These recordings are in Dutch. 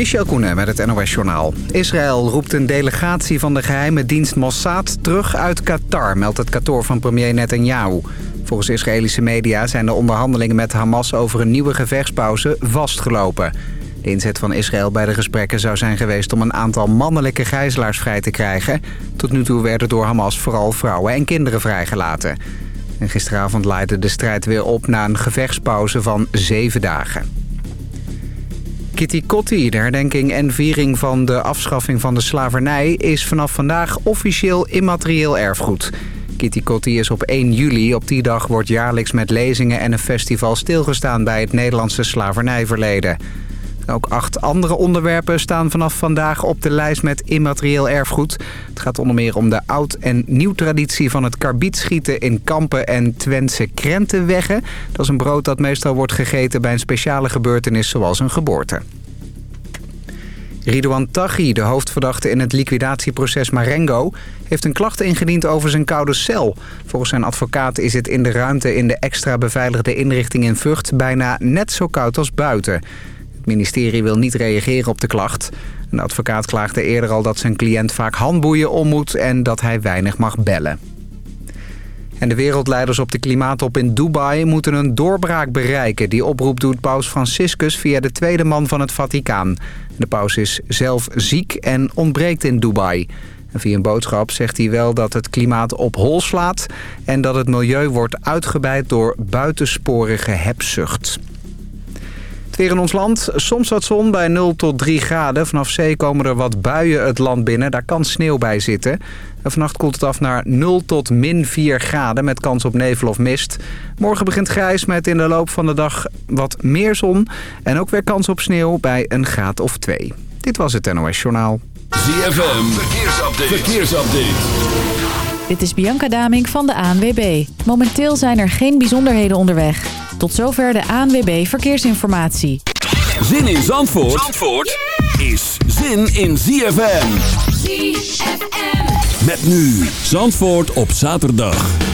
Michel Koenen met het NOS-journaal. Israël roept een delegatie van de geheime dienst Mossad terug uit Qatar... meldt het kantoor van premier Netanyahu. Volgens Israëlische media zijn de onderhandelingen met Hamas... over een nieuwe gevechtspauze vastgelopen. De inzet van Israël bij de gesprekken zou zijn geweest... om een aantal mannelijke gijzelaars vrij te krijgen. Tot nu toe werden door Hamas vooral vrouwen en kinderen vrijgelaten. En gisteravond leidde de strijd weer op na een gevechtspauze van zeven dagen. Kitty Kotti, de herdenking en viering van de afschaffing van de slavernij... is vanaf vandaag officieel immaterieel erfgoed. Kitty Kotti is op 1 juli. Op die dag wordt jaarlijks met lezingen en een festival stilgestaan... bij het Nederlandse slavernijverleden. Ook acht andere onderwerpen staan vanaf vandaag op de lijst met immaterieel erfgoed. Het gaat onder meer om de oud- en nieuw-traditie van het karbietschieten in Kampen en Twentse Krentenweggen. Dat is een brood dat meestal wordt gegeten bij een speciale gebeurtenis zoals een geboorte. Ridouan Taghi, de hoofdverdachte in het liquidatieproces Marengo... heeft een klacht ingediend over zijn koude cel. Volgens zijn advocaat is het in de ruimte in de extra beveiligde inrichting in Vught... bijna net zo koud als buiten. Het ministerie wil niet reageren op de klacht. De advocaat klaagde eerder al dat zijn cliënt vaak handboeien om moet... en dat hij weinig mag bellen. En de wereldleiders op de klimaattop in Dubai moeten een doorbraak bereiken. Die oproep doet paus Franciscus via de tweede man van het Vaticaan. De paus is zelf ziek en ontbreekt in Dubai. En via een boodschap zegt hij wel dat het klimaat op hol slaat... en dat het milieu wordt uitgebreid door buitensporige hebzucht. Het weer in ons land. Soms wat zon bij 0 tot 3 graden. Vanaf zee komen er wat buien het land binnen. Daar kan sneeuw bij zitten. En vannacht koelt het af naar 0 tot min 4 graden met kans op nevel of mist. Morgen begint grijs met in de loop van de dag wat meer zon. En ook weer kans op sneeuw bij een graad of 2. Dit was het NOS Journaal. ZFM, verkeersupdate. verkeersupdate. Dit is Bianca Daming van de ANWB. Momenteel zijn er geen bijzonderheden onderweg. Tot zover de ANWB Verkeersinformatie. Zin in Zandvoort, Zandvoort is zin in ZFM. ZFM. Met nu Zandvoort op zaterdag.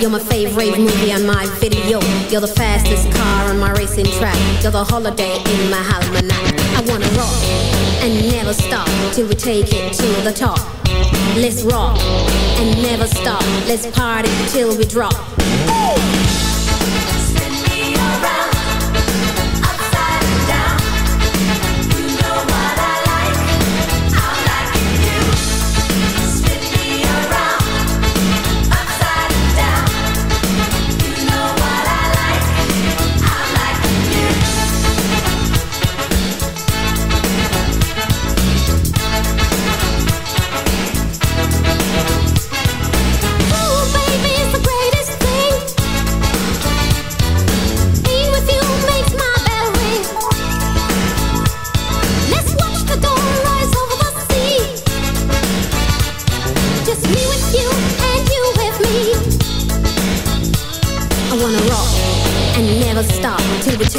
You're my favorite movie on my video. You're the fastest car on my racing track. You're the holiday in my almanac. I wanna rock and never stop till we take it to the top. Let's rock and never stop. Let's party till we drop.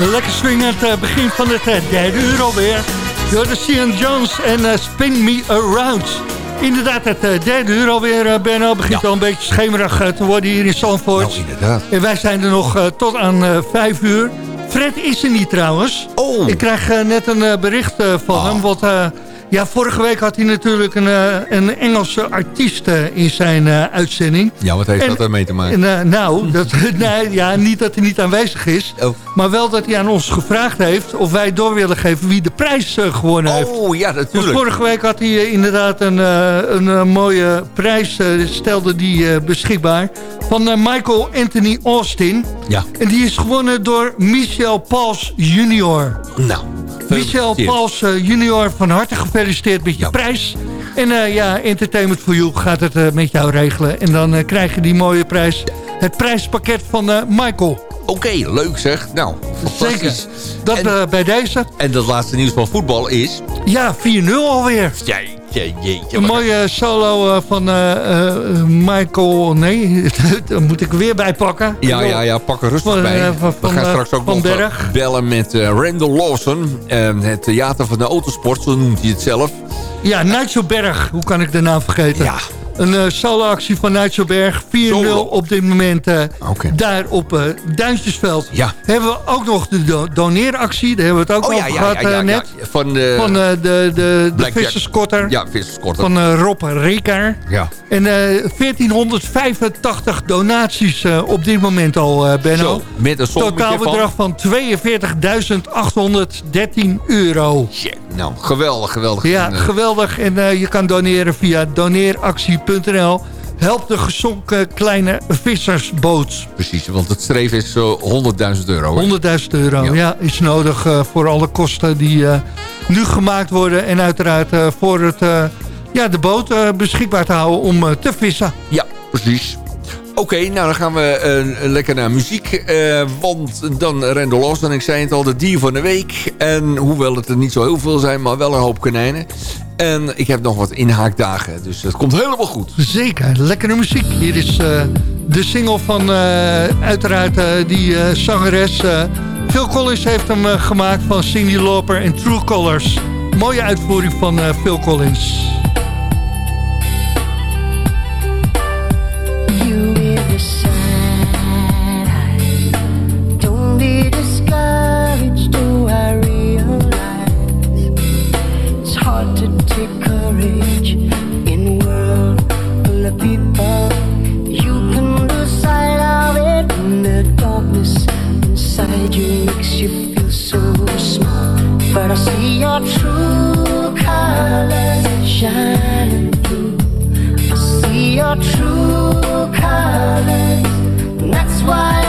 Lekker swingend uh, begin van het uh, derde uur alweer. Door Sean Jones en uh, Spin Me Around. Inderdaad, het uh, derde uur alweer, uh, Benno. Begint Ja. al een beetje schemerig uh, te worden hier in Zandvoort. Nou, inderdaad. En wij zijn er nog tot aan vijf uur. Fred is er niet trouwens. Oh. Ik krijg net een bericht van Oh. hem. Want ja, vorige week had hij natuurlijk een, uh, een Engelse artiest uh, in zijn uh, uitzending. Ja, wat heeft En- dat ermee te maken? En, uh, nou, dat, nee, ja, niet dat hij niet aanwezig is. Oh. Maar wel dat hij aan ons gevraagd heeft of wij door willen geven wie de prijs uh, gewonnen heeft. Oh, ja, natuurlijk. vorige week had hij inderdaad een, een mooie prijs, stelde die beschikbaar. Van Michael Anthony Austin. Ja, En die is gewonnen door Michel Pauls junior. nou. Michel. Pauls junior, van harte gefeliciteerd met je Ja. prijs. En uh, ja, Entertainment for You gaat het uh, met jou regelen. En dan uh, krijg je die mooie prijs. Het prijspakket van Michael. Oké, leuk zeg. Nou, Zeker. Dat En- bij deze. En dat laatste nieuws van voetbal is... Ja, 4-0 alweer. Een mooie solo uh, van uh, uh, Michael... Nee, daar moet ik weer bij pakken. Ja, ja, ja, pak er rustig Van, bij. eh, van- We gaan straks ook Van nog eh, Berg. bellen met eh, Randall Lawson. eh, het theater van de autosport, zo noemt hij het zelf. Ja, Nigel Berg. Hoe kan ik de naam vergeten? Ja. Een uh, solo-actie van Nigel Berg. 4-0 Solo. op dit moment uh, Oké. daar op uh, Duintjesveld. Ja. Hebben we ook nog de do doneeractie. Daar hebben we het ook Oh ja, ja, gehad ja, net. Van de... Van de, de, de visserskotter. ja, visserskorter. Van Rob Rikar. Ja. En uh, 1485 donaties op dit moment al, Benno. Zo, met een Totaalbedrag van... van 42.813 euro. Shit, nou, geweldig, geweldig. Ja, eh, geweldig. En je kan doneren via Help de gezonken kleine vissersboot. Precies, want het streven is uh, 100.000 euro. hè? 100.000 euro, ja. Ja. is nodig uh, voor alle kosten die uh, nu gemaakt worden. En uiteraard voor het, ja, de boot beschikbaar te houden om te vissen. Ja, precies. Oké, nou dan gaan we uh, lekker naar muziek. Uh, want dan Randall Lawson, ik zei het al, de dier van de week. En hoewel het er niet zo heel veel zijn, maar wel een hoop konijnen. En ik heb nog wat inhaakdagen, dus het komt helemaal goed. Zeker, lekkere muziek. Hier is uh, de single van uiteraard die zangeres. Phil Collins heeft hem gemaakt van Cindy Lauper en True Colors. Mooie uitvoering van Phil Collins. people. You can decide it darkness inside you makes you feel so small. But I see your true colors shining through. I see your true colors, and that's why.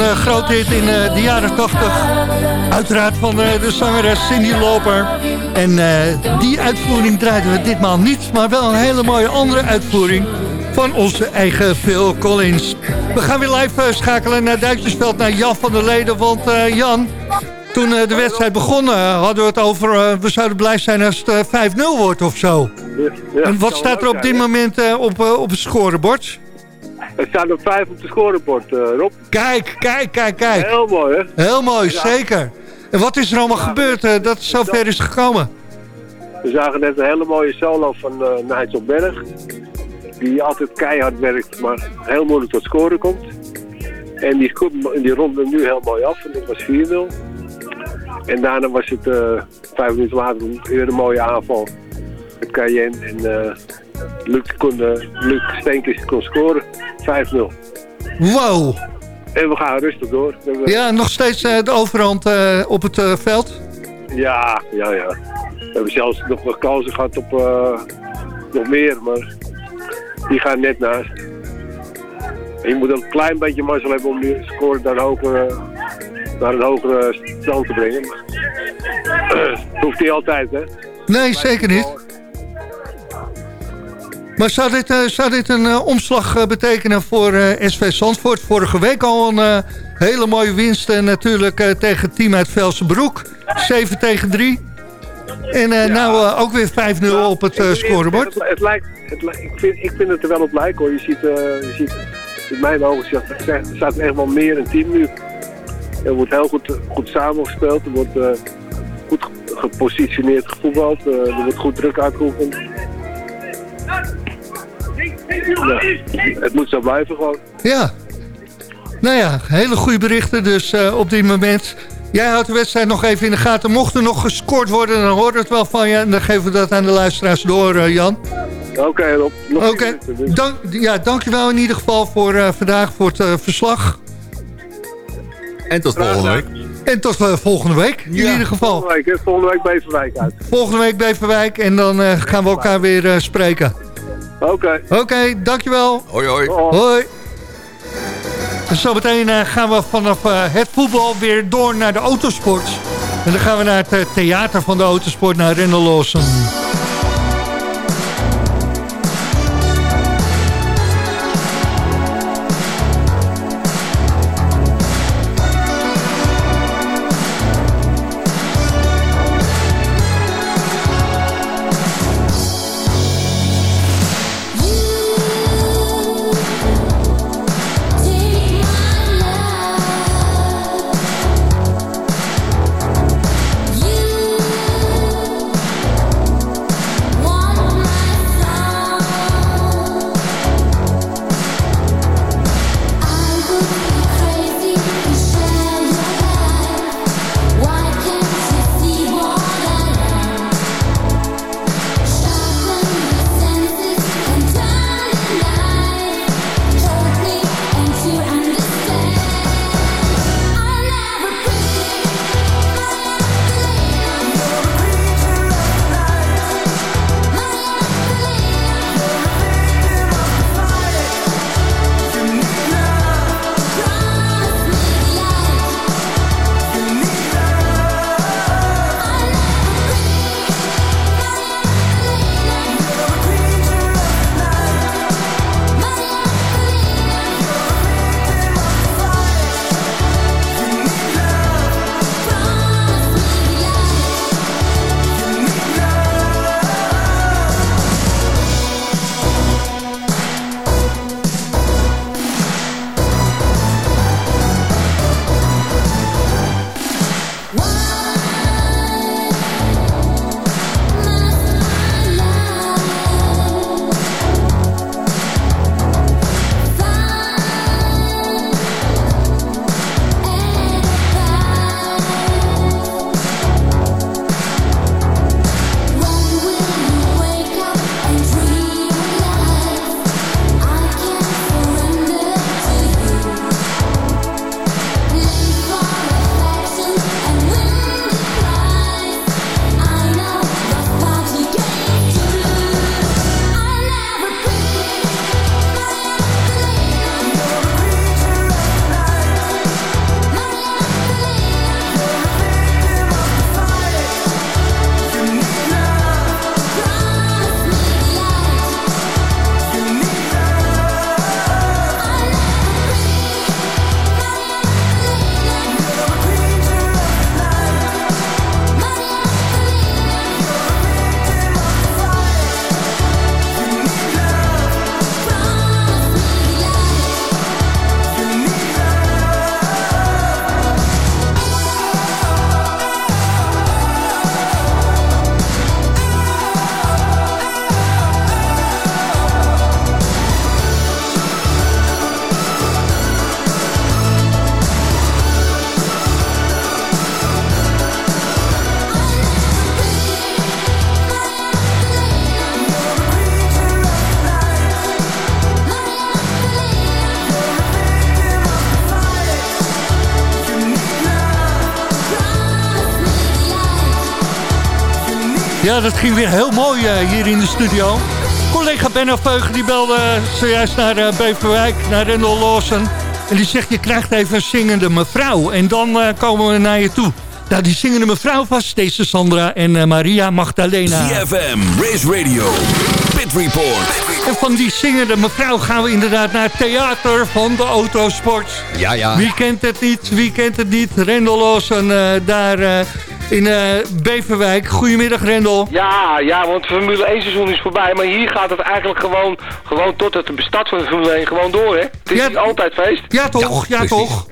Een uh, groot hit in uh, de jaren 80. Uiteraard van uh, de zangeres Cindy Loper. En die uitvoering draaiden we ditmaal niet, maar wel een hele mooie andere uitvoering van onze eigen Phil Collins. We gaan weer live schakelen naar Duitsersveld, naar Jan van der Leden. Want Jan, toen de wedstrijd begon hadden we het over... we zouden blij zijn als het 5-0 wordt of zo. Ja, en wat staat er op dit moment op, op het scorebord? Er staat nog vijf op de scorebord, uh, Rob. Kijk, kijk, kijk, kijk. Heel mooi, hè? Heel mooi, zeker. En wat is er allemaal gebeurd uh, dat het zover is gekomen? We zagen net een hele mooie solo van uh, Nigel Berg. Die altijd keihard werkt, maar heel moeilijk tot scoren komt. En die, die ronde nu heel mooi af en dat was 4-0. En daarna was het uh, vijf minuten later weer een mooie aanval met Cayenne. En Luc, kon, uh, Luc Steenkist kon scoren. 5-0. Wow. En we gaan rustig door. Ja, nog steeds uh, de overhand uh, op het veld? Ja, ja, ja. We hebben zelfs nog wel kansen gehad op nog meer, maar die gaan net naast. En je moet een klein beetje mazzel hebben om die score naar een hogere, naar een hogere stand te brengen. Hoeft niet altijd, hè? Nee, zeker niet. Maar zou dit, uh, zou dit een uh, omslag uh, betekenen voor SV Zandvoort? Vorige week al een hele mooie winst natuurlijk tegen het team uit Velsenbroek. 7 tegen 3. En ja. nou ook weer 5-0 op het scorebord. Het, het, lijkt, het, ik, vind, ik vind het er wel op lijken hoor. Je ziet, je ziet in mijn ogen er staat echt wel meer een team nu. Er wordt heel goed, goed samengespeeld. Er wordt goed gepositioneerd gevoetbald. er wordt goed druk uitgeoefend. Het moet zo blijven gewoon. Ja. Nou ja, hele goede berichten dus uh, op dit moment. Jij houdt de wedstrijd nog even in de gaten. Mocht er nog gescoord worden, dan hoort het wel van je. En dan geven we dat aan de luisteraars door, uh, Jan. Oké, okay, Rob. Oké, okay. Dank, ja, dankjewel in ieder geval voor uh, vandaag, voor het verslag. En tot volgende week. En tot volgende week, in ja. ieder geval. Volgende week, volgende week Beverwijk uit. Volgende week Beverwijk en dan gaan we elkaar weer spreken. Oké. Okay. Oké, okay, dankjewel. Hoi, hoi. Hoi. Zometeen uh, gaan we vanaf uh, het voetbal weer door naar de autosport. En dan gaan we naar het uh, theater van de autosport, naar Rendel Lawson. Ja, dat ging weer heel mooi uh, hier in de studio. Collega Benno Veugen die belde zojuist naar uh, Beverwijk, naar Rendel Lawson. En die zegt, je krijgt even een zingende mevrouw. En dan uh, komen we naar je toe. Nou, die zingende mevrouw was deze Sandra en Maria Magdalena. CFM, Race Radio, Pit Report. En van die zingende mevrouw gaan we inderdaad naar het theater van de autosport. Ja, ja. Wie kent het niet? Wie kent het niet? Rendel Lawson daar in uh, Beverwijk. Goedemiddag, Rendel. Ja, ja, want Formule 1 seizoen is voorbij. Maar hier gaat het eigenlijk gewoon, gewoon tot het bestart van de Formule 1 gewoon door, hè? Het is ja, niet altijd feest. Ja, toch? Ja, ja toch?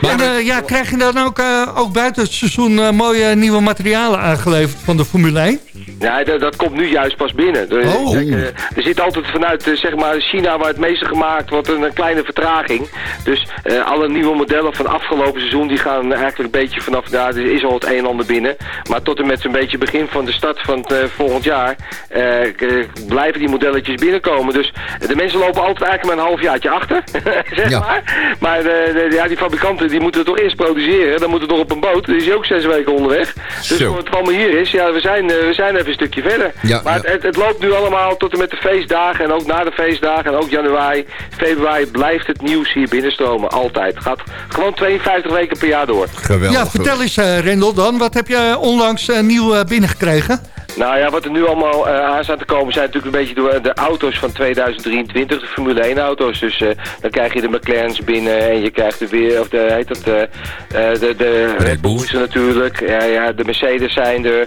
Maar, en uh, ja, krijg je dan ook, uh, ook buiten het seizoen mooie nieuwe materialen aangeleverd van de Formule 1? Ja, dat, dat komt nu juist pas binnen. Oh. Kijk, er zit altijd vanuit zeg maar China waar het meeste gemaakt wordt een, een kleine vertraging. Dus alle nieuwe modellen van afgelopen seizoen die gaan eigenlijk een beetje vanaf daar. Er is al het een en ander binnen. Maar tot en met zo'n beetje begin van de start van het uh, volgend jaar uh, blijven die modelletjes binnenkomen. Dus de mensen lopen altijd eigenlijk maar een halfjaartje achter, zeg ja. maar. Maar de, ja, die fabrikanten die moeten het toch eerst produceren. Dan moet het nog op een boot. Die is ook zes weken onderweg. Dus Zo. wat het allemaal hier is, ja, we zijn, we zijn even een stukje verder. Ja, maar ja. Het, het, loopt nu allemaal tot en met de feestdagen en ook na de feestdagen en ook januari, februari blijft het nieuws hier binnenstromen. Altijd. Gaat gewoon 52 weken per jaar door. Geweldig. Ja, vertel eens uh, Rendel dan, wat heb je onlangs uh, nieuw uh, binnengekregen? Nou ja, wat er nu allemaal uh, aan staat te komen zijn natuurlijk een beetje door de auto's van 2023, de Formule 1 auto's. Dus uh, dan krijg je de McLaren's binnen en je krijgt de weer, of de, heet dat, uh, de, de Red Bulls natuurlijk. Ja, ja, de Mercedes zijn er.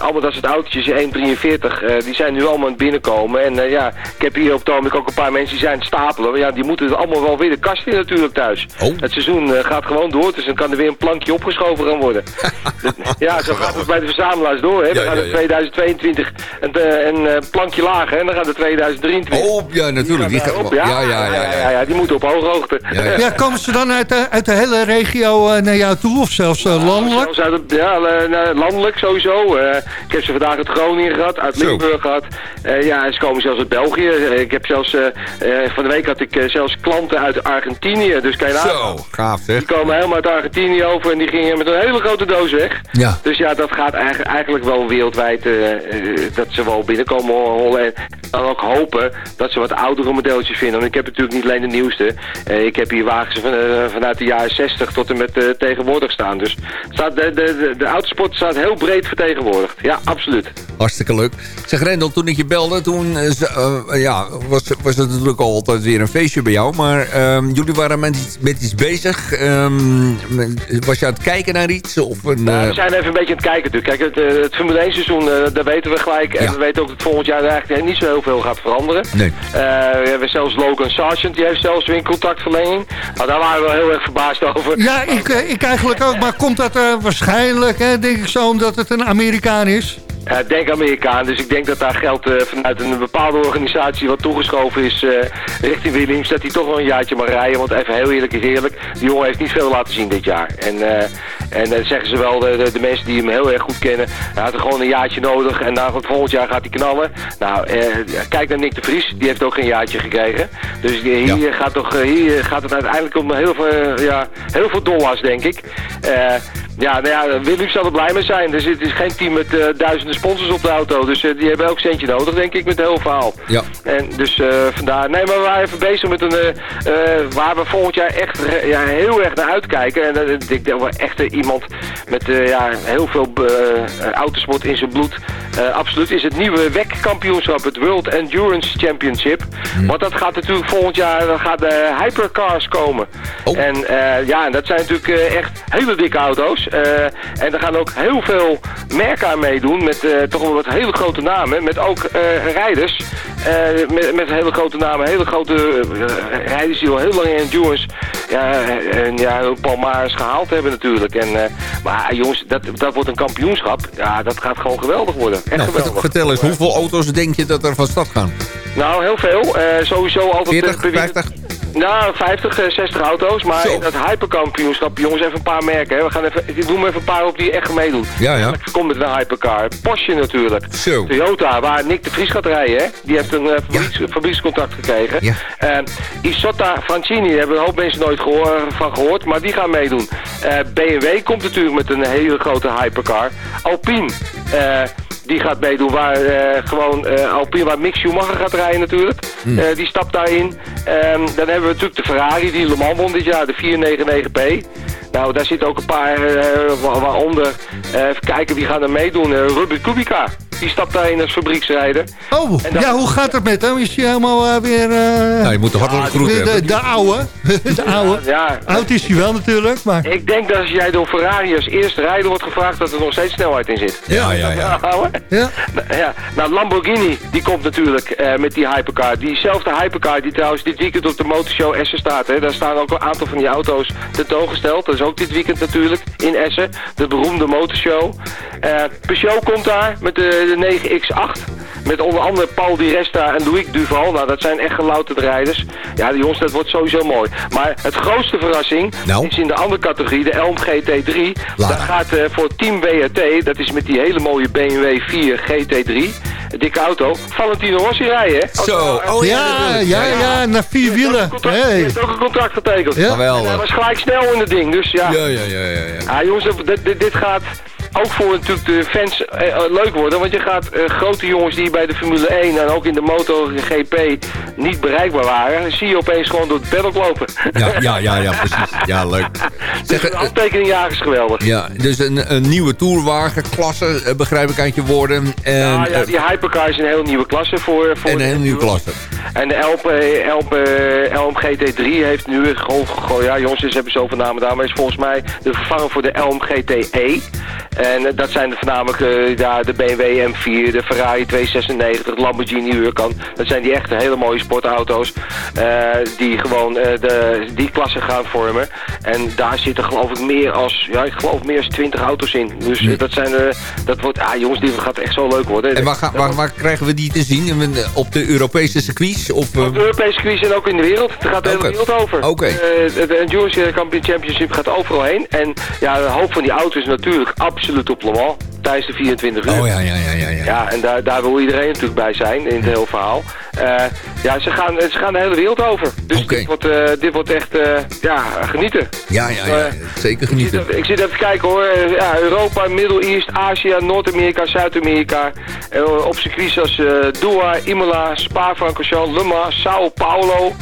allemaal dat soort autootjes, 1.43, die zijn nu allemaal aan het binnenkomen. En ja, ik heb hier op het ogenblik ook een paar mensen die zijn het stapelen. Maar ja, die moeten allemaal wel weer de kast in natuurlijk thuis. Oh. Het seizoen gaat gewoon door, dus dan kan er weer een plankje opgeschoven gaan worden. ja, zo gaat het bij de verzamelaars door, hè. We gaan er 2022 een, een, een plankje lager en dan gaat het 2023. Oh, ja, natuurlijk. Die, die gaat op, ja, ja, ja, ja, ja, ja, die moeten op hooghoogte. Ja, ja. ja, komen ze dan uit de, uit de hele regio uh, naar jou toe of zelfs landelijk? Zelfs uit het, ja, landelijk sowieso. ik heb ze vandaag uit Groningen gehad, uit Limburg gehad. ja, en ze komen zelfs uit België. ik heb zelfs, van de week had ik zelfs klanten uit Argentinië. Dus kan je Zo, gaaf zeg. Die komen helemaal uit Argentinië over en die gingen met een hele grote doos weg. Ja. Dus ja, dat gaat eigenlijk, eigenlijk wel wereldwijd uh, dat ze wel binnenkomen hollen. En dan ook hopen dat ze wat oudere modelletjes vinden. Want ik heb natuurlijk niet alleen de nieuwste. Uh, ik heb hier wagens van, vanuit de jaren 60 tot en met tegenwoordig staan. Dus staat de, de, de, autosport staat heel breed vertegenwoordigd. Ja, absoluut. Hartstikke leuk. Zeg Rendel, toen ik je belde, toen ja, was, was het natuurlijk altijd weer een feestje bij jou. Maar ehm, jullie waren met iets, met iets bezig. Um, was je aan het kijken naar iets? Of een, nou, we zijn even een beetje aan het kijken natuurlijk. Kijk, het, het Formule 1 seizoen, daar weten we gelijk. En Ja. we weten ook dat volgend jaar eigenlijk niet zo heel veel gaat veranderen. Nee. we hebben zelfs Logan Sargent, die heeft zelfs weer een contractverlenging. Nou, daar waren we heel erg verbaasd over. Ja, ik, ik eigenlijk ook. Maar komt dat waarschijnlijk, hè, denk ik zo, omdat het een Amerikaan is? Uh, denk Amerikaan, dus ik denk dat daar geld uh, vanuit een bepaalde organisatie wat toegeschoven is uh, richting Williams, dat hij toch nog een jaartje mag rijden. Want even heel eerlijk is eerlijk, die jongen heeft niet veel laten zien dit jaar. En, en dan zeggen ze wel, de, de, de, mensen die hem heel erg goed kennen, hij had er gewoon een jaartje nodig en het volgend jaar gaat hij knallen. Nou, kijk naar Nick de Vries, die heeft ook geen jaartje gekregen. Dus hier, ja. gaat, toch, hier gaat het uiteindelijk om heel veel, ja, heel veel dollars, denk ik. Ja, nou ja, Williams zal er blij mee zijn. Dus het is geen team met duizenden sponsors op de auto. Dus uh, die hebben elk centje nodig, denk ik, met het hele verhaal. Ja. En dus uh, vandaar... Nee, maar we waren even bezig met een... Waar we volgend jaar echt ja, heel erg naar uitkijken. En ik denk dat we echt iemand met ja, heel veel autosport in zijn bloed... absoluut is het nieuwe WEC-kampioenschap, het World Endurance Championship. Hmm. Want dat gaat natuurlijk volgend jaar... Dan gaat de hypercars komen. Oh. En ja, en dat zijn natuurlijk echt hele dikke auto's. En er gaan ook heel veel merken aan meedoen met uh, toch wel wat hele grote namen. Met ook uh, rijders. Met, met hele grote namen. Hele grote rijders die al heel lang in endurance ja, en, ja, palmares gehaald hebben natuurlijk. En, maar jongens, dat, dat wordt een kampioenschap. Ja, dat gaat gewoon geweldig worden. Echt nou, geweldig. Vertel eens, hoeveel auto's denk je dat er van start gaan? Nou, heel veel. sowieso altijd... 40, 50? Nou, 50, 60 auto's. Maar Zo. in dat hyperkampioenschap, jongens, even een paar merken. Hè. We gaan even, noem even een paar op die echt meedoen. Ja, ja. Ik kom met een hypercar. Porsche natuurlijk. Zo. Toyota, waar Nick de Vries gaat rijden. Hè. Die heeft een uh, ja. fabriekscontract gekregen. Ja. Uh, Isotta Francini, daar hebben een hoop mensen nooit gehoor, van gehoord. Maar die gaan meedoen. Uh, BMW komt natuurlijk met een hele grote hypercar. Alpine. Die gaat meedoen waar eh, gewoon uh, waar Mick Schumacher gaat rijden natuurlijk. Hmm. Eh, die stapt daarin. Ehm, dan hebben we natuurlijk de Ferrari die Le Mans won dit jaar, de 499P. Nou, daar zitten ook een paar, wa- waaronder, even kijken wie gaan er meedoen. Uh, Ruben Kubica, die stapt daarin als fabrieksrijder. Oh, dat- ja, hoe gaat het met hem? Is hij helemaal eh, weer... eh, Nou, je moet de hartelijk groet weer de, hebben. de oude. de oude. Ja, Oud is hij wel natuurlijk, maar... ik denk dat als jij door Ferrari als eerste rijder wordt gevraagd, dat er nog steeds snelheid in zit. Ja, ja, ja. ouwe? Ja. Nou, Ja, nou Lamborghini, die komt natuurlijk eh, met die hypercar. Diezelfde hypercar die trouwens dit weekend op de motorshow Essen staat. Hè. Daar staan ook een aantal van die auto's tentoongesteld. Dat is ook dit weekend natuurlijk in Essen. De beroemde motorshow. Eh Peugeot komt daar met de, de 9X8. Met onder andere Paul Di Resta en Louis Duval. Nou, dat zijn echt gelouterde rijders. Ja, die jongens, dat wordt sowieso mooi. Maar het grootste verrassing Nou? is in de andere categorie, de Elm GT3. Lara. Daar gaat eh, voor Team WRT, dat is met die hele mooie BMW 4 GT3, een dikke auto, Valentino Rossi rijden. Zo, oh Ja, natuurlijk. ja, ja, naar vier wielen. een contract- die Hey. heeft ook een contract getekend. Ja. Geweldig. hij was gelijk snel in het ding, dus ja. Ja, ja, ja, ja. ja. Ah, jongens, dit, dit, dit gaat ook voor natuurlijk de fans eh, eh, leuk worden. Want je gaat eh, grote jongens die bij de Formule 1 en ook in de MotoGP niet bereikbaar waren... zie je opeens gewoon door het paddock lopen. Ja, ja, ja, ja, precies. Ja, leuk. dus Zeg, een eh, handtekeningjager is geweldig. ja, dus een, een nieuwe tourwagenklasse, begrijp ik uit je woorden. En, Ja, ja, die hypercar is een heel nieuwe klasse voor... voor en een hele nieuwe klasse. En de LP, LP, LM GT3 heeft nu gewoon gegooid. Ja, jongens, ze hebben zoveel namen daar. Maar is volgens mij de vervanger voor de LM GTE. En eh, dat zijn de voornamelijk eh, ja, de BMW M4, de Ferrari 296, de Lamborghini Huracan. Dat zijn die echte hele mooie sportauto's. eh, die gewoon de, die klasse gaan vormen. En daar zitten geloof ik meer als, ja, ik geloof meer als 20 auto's in. Dus dat zijn, dat wordt, ah jongens, die gaat echt zo leuk worden. En waar, ga- waar, waar krijgen we die te zien? En, Op de Europese circuits? Of, Op de Europese circuits en ook in de wereld. Het gaat de hele wereld over. Oké. Eh, de Endurance Champion Championship gaat overal heen. En ja, de hoop van die auto's natuurlijk absoluut op Le Mans. Tijdens de 24 uur. oh ja, ja, ja, ja. ja. Ja, en daar, daar wil iedereen natuurlijk bij zijn in het hele verhaal. Eh, ja, ze gaan, ze gaan de hele wereld over. Dus dit, wordt, eh, dit wordt echt, eh, ja, genieten. Ja, ja, ja. Zeker Ik zit, genieten. ik zit even te kijken hoor. Ja, Europa, Middle East, Azië, Noord-Amerika, Zuid-Amerika. Op circuits als Doha, Imola, Spa-Francorchamps, Le Mans, Sao Paulo,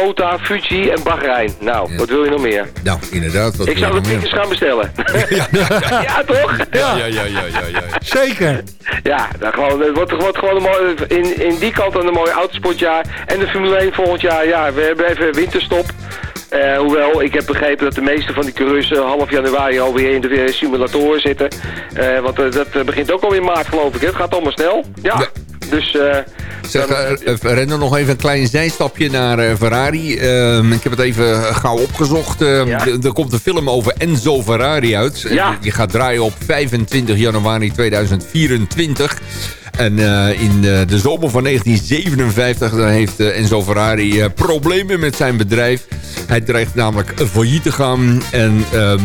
Kota, Fuji en Bahrein. Nou, Ja. wat wil je nog meer? Nou, inderdaad. Wat Ik zou de tickets gaan bestellen. ja, toch? Ja, ja, ja, ja, ja, ja. Zeker. Ja, nou, gewoon, het wordt, wordt gewoon een mooi, in, in die kant een mooi autosportjaar. En de Formule 1 volgend jaar, ja, we hebben even winterstop. Eh, hoewel, ik heb begrepen dat de meeste van die coureurs eh, half januari alweer in de simulatoren zitten. Eh, want dat begint ook alweer in maart geloof ik. hè. Het gaat allemaal snel. Ja. Ja. Dus eh, Zeg, eh, eh, nog even een klein zijstapje naar Ferrari. Ehm, ik heb het even gauw opgezocht. Ehm, Ja. Er komt een film over Enzo Ferrari uit. Ja. Die gaat draaien op 25 januari 2024. En in de zomer van 1957 dan heeft Enzo Ferrari problemen met zijn bedrijf. Hij dreigt namelijk failliet te gaan. En ehm,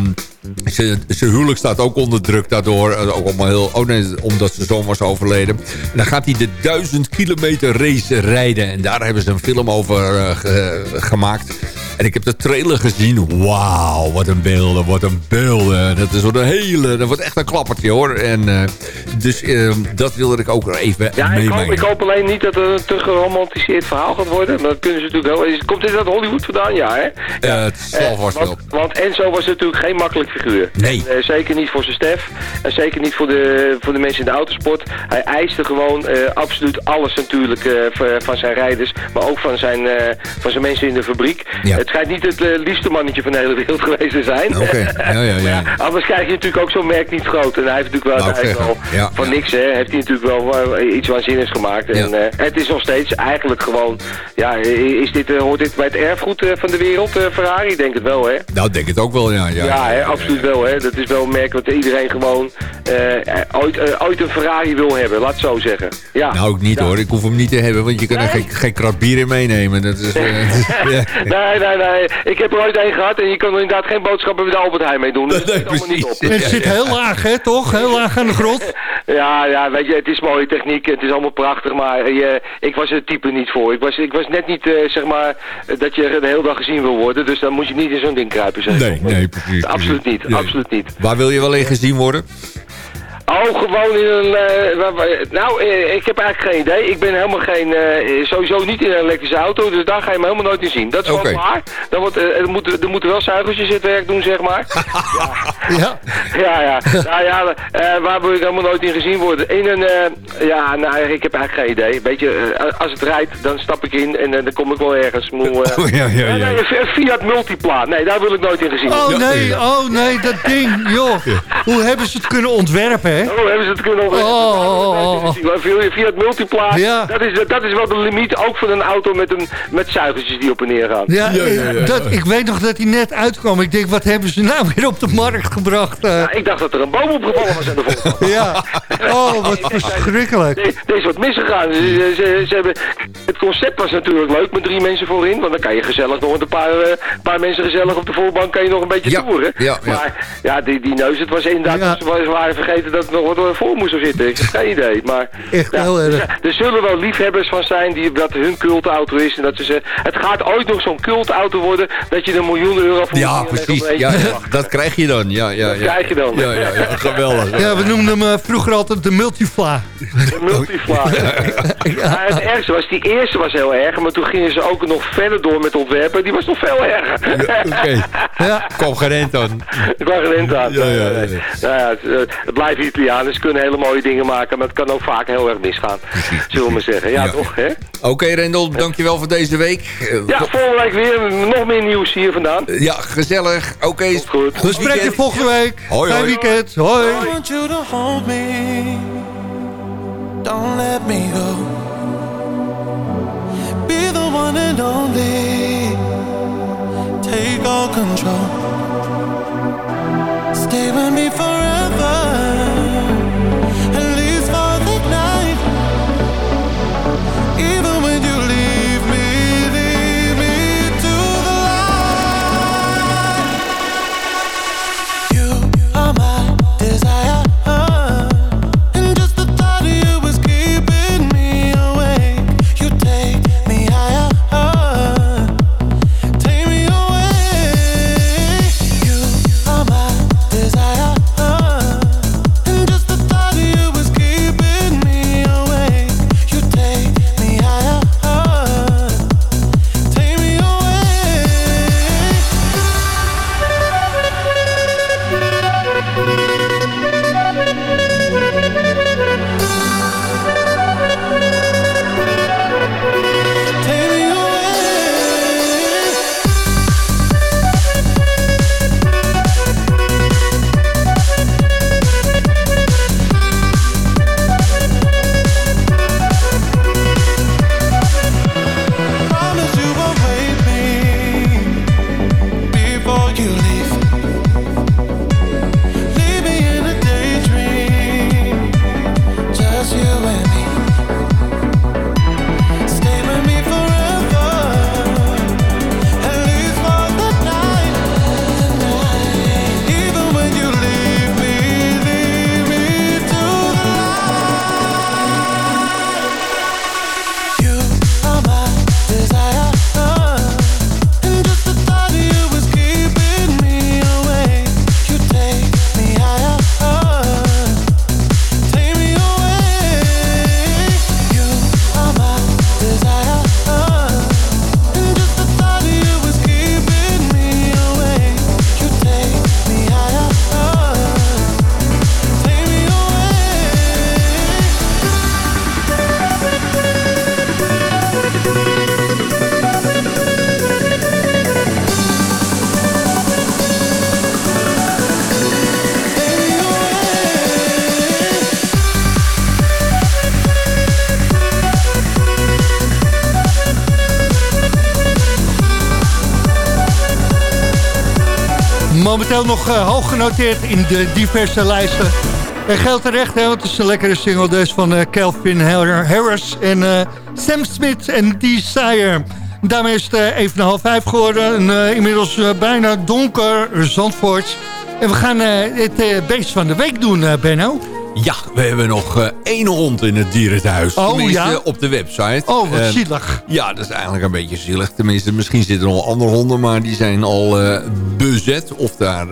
zijn huwelijk staat ook onder druk daardoor. Eh, Ook allemaal heel, oh omdat zijn zoon was overleden. En dan gaat hij de 1000 kilometer race rijden. En daar hebben ze een film over eh, ge- gemaakt. En ik heb de trailer gezien. Wauw, wat een beelden, wat een beelden. Dat is een hele, dat wordt echt een klappertje hoor. En eh, dus eh, dat wilde ik ook even ja, ik hoop, ik hoop alleen niet dat het een te geromantiseerd verhaal gaat worden. Maar dat kunnen ze natuurlijk wel. Komt dit uit Hollywood vandaan? Ja, hè? Eh, het zal Eh, vast wel. want, want Enzo was natuurlijk geen makkelijk figuur. Nee. En, zeker niet voor zijn stef. En zeker niet voor de, voor de mensen in de autosport. Hij eiste gewoon absoluut alles natuurlijk van zijn rijders. Maar ook van zijn, van zijn mensen in de fabriek. Ja. Het schijnt niet het eh, liefste mannetje van de hele wereld geweest te zijn. Oké, ja, ja, ja. Anders krijg je natuurlijk ook zo'n merk niet groot. En hij heeft natuurlijk wel, uiteindelijk zeggen, wel van niks, hè, heeft hij natuurlijk wel eh, iets waanzinnigs gemaakt. En eh, het is nog steeds eigenlijk gewoon, ja, is dit, hoort dit bij het erfgoed van de wereld, Ferrari? Denk het wel, hè? Nou, ik denk het ook wel, ja. Ja, Ja, hè, absoluut wel. Hè. Dat is wel een merk wat iedereen gewoon ooit, ooit een Ferrari wil hebben, laat het zo zeggen. Ja. Nou, ik niet hoor. Ik hoef hem niet te hebben, want je kan er Nee? geen, geen krat bier in meenemen. Dat is, ja. Nee, nee, nee. Ik heb er ooit één gehad en je kan er inderdaad geen boodschappen met de Albert Heijn mee doen. Nee, dat schiet allemaal niet op. het zit heel laag, hè, toch? Heel laag aan de grond. Ja, ja, weet je, het is mooie techniek, het is allemaal prachtig, maar eh, je, ik was er het type niet voor. Ik was, ik was net niet, eh, zeg maar, eh, dat je de hele dag gezien wil worden, dus dan moet je niet in zo'n ding kruipen, zeg. Nee, nee, precies. Absoluut niet, Nee. absoluut niet. Waar wil je wel in gezien worden? Oh, gewoon in een... eh, nou, eh, ik heb eigenlijk geen idee. Ik ben helemaal geen... eh, sowieso niet in een elektrische auto, dus daar ga je me helemaal nooit in zien. Dat is Oké. wel waar. Dan wordt, eh, er, moeten, er moeten wel zuigertjes het werk doen, zeg maar. Ja, ja, ja. Nou ja, eh, waar wil ik helemaal nooit in gezien worden? In een... eh, ja, nou, ik heb eigenlijk geen idee. Weet je, als het rijdt, dan stap ik in en dan kom ik wel ergens. Moe, eh, Oh, ja, ja, Nee, ja. nee, een Fiat Multipla. Nee, daar wil ik nooit in gezien Oh worden. nee, oh nee, dat ding, joh. Hoe hebben ze het kunnen ontwerpen, hè? Oh, hebben ze het kunnen ontwikkelen? Oh, oh, oh. Via, via het multipla, Ja. dat, is, dat is wel de limiet ook van een auto met, een, met zuigertjes die op en neer gaan. Ja, Ja, ja, ja, Dat, ik weet nog dat hij net uitkwam. Ik denk, wat hebben ze nou weer op de markt gebracht? eh? Ja, ik dacht dat er een boom opgevallen was aan de voorkant. ja. Oh, wat verschrikkelijk. Er er is wat misgegaan. Ze, ze, ze hebben, het concept was natuurlijk leuk met drie mensen voorin. Want dan kan je gezellig nog met een paar, eh, paar mensen gezellig op de voorbank kan je nog een beetje Ja, toeren. ja, ja. Maar ja, die, die neus, het was inderdaad, Ja. ze waren vergeten dat nog wat voor moest zitten. Ik heb geen idee. Maar Echt ja, heel er erg. er zullen wel liefhebbers van zijn die dat hun cultauto is. En dat ze ze, het gaat ooit nog zo'n cultauto worden dat je er een miljoen euro voor Ja, precies. Ja, ja, dat krijg je dan. Ja, ja, Dat ja. krijg je dan. Ja, ja, ja. Geweldig. Ja, we noemden hem eh, vroeger altijd de multifla. De multifla. Maar het ergste was, die eerste was heel erg, maar toen gingen ze ook nog verder door met ontwerpen. Die was nog veel erger. Ja, Oké, Ja, kom gerend dan. Ik aan. Ja, ja, ja, ja. Nou ja, het, eh, het blijven Italianen. Ze kunnen hele mooie dingen maken, maar het kan ook vaak heel erg misgaan. Zullen we maar zeggen. Ja, Ja. toch, hè? Oké, Rendel, dankjewel voor deze week. Ja, volgende week weer nog meer nieuws hier vandaan. Ja, gezellig. Oké, Komt goed. we spreken je volgende week. Hoi, hoi. weekend. Hoi. I want you to hold me. Don't let me go. Be the one and only. Take all control. Stay with me forever. Nog eh, hoog genoteerd in de diverse lijsten. En geldt terecht, hè, want het is een lekkere single dus van eh, Calvin Har- Harris en eh, Sam Smith en Desire. Daarmee is het eh, even na half vijf geworden. En, eh, inmiddels eh, bijna donker Zandvoort. En we gaan eh, het eh, beest van de week doen, eh, Benno. Ja, we hebben nog eh, één hond in het dierenhuis. Oh, Tenminste, ja? op de website. Oh, wat Eh, zielig. Ja, dat is eigenlijk een beetje zielig. Tenminste, misschien zitten er nog andere honden, maar die zijn al eh, bezet. Of daar,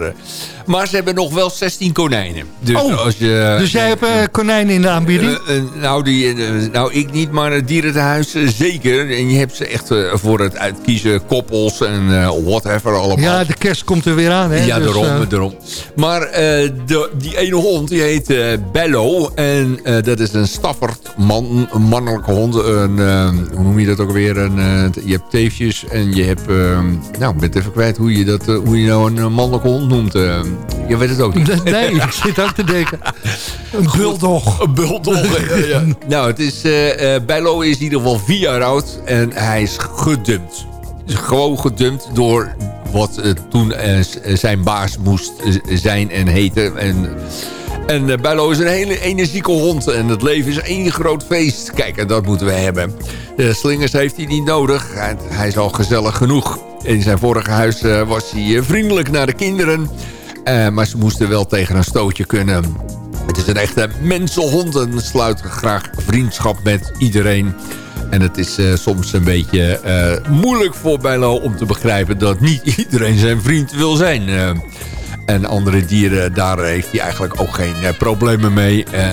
Maar ze hebben nog wel 16 konijnen. Dus, Oh, als je, Dus jij hebt konijnen in de aanbieding? Nou, die, nou, ik niet, maar het dierentehuis eh, zeker. En je hebt ze echt voor het uitkiezen koppels en whatever allemaal. ja, de kerst komt er weer aan. Hè? Ja, Dus, daarom, daarom. Maar de, die ene hond, die heet Bello. En eh, dat is een stafferd man, een mannelijke hond. Een, eh, hoe noem je dat ook weer? Een, eh, je hebt teefjes en je hebt... nou, ik ben het even kwijt hoe je, dat, hoe je nou een mannelijke hond noemt. je weet het ook niet. Nee, ik zit ook te denken. Een bulldog. Een bulldog. ja, ja. Nou, het is, Bijlo is in ieder geval vier jaar oud en hij is gedumpt. Is gewoon gedumpt door wat toen zijn baas moest zijn en heten. En, en eh, Bijlo is een hele energieke hond en het leven is één groot feest. Kijk, dat moeten we hebben. De slingers heeft hij niet nodig. Hij, is al gezellig genoeg. In zijn vorige huis eh, was hij eh, vriendelijk naar de kinderen. Maar ze moesten wel tegen een stootje kunnen. Het is een echte mensenhond en sluit graag vriendschap met iedereen. En het is soms een beetje moeilijk voor Bijlo om te begrijpen... dat niet iedereen zijn vriend wil zijn. En andere dieren, daar heeft hij eigenlijk ook geen eh, problemen mee. Eh,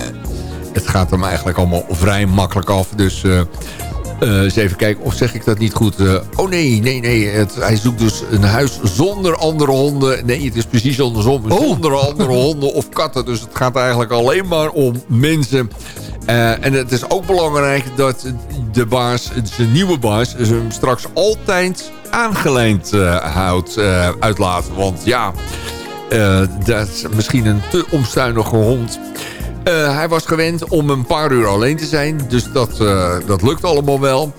het gaat hem eigenlijk allemaal vrij makkelijk af. Dus eh, eens even kijken, of zeg ik dat niet goed? Oh nee, nee, nee. Het, hij zoekt dus een huis zonder andere honden. Nee, het is precies andersom. Zonder andere honden of katten. Dus het gaat eigenlijk alleen maar om mensen. En het is ook belangrijk dat de baas, zijn nieuwe baas... hem straks altijd aangelijnd houdt, uitlaat. Want ja, eh, dat is misschien een te omstuinige hond... Eh, hij was gewend om een paar uur alleen te zijn. Dus dat, eh, dat lukt allemaal wel.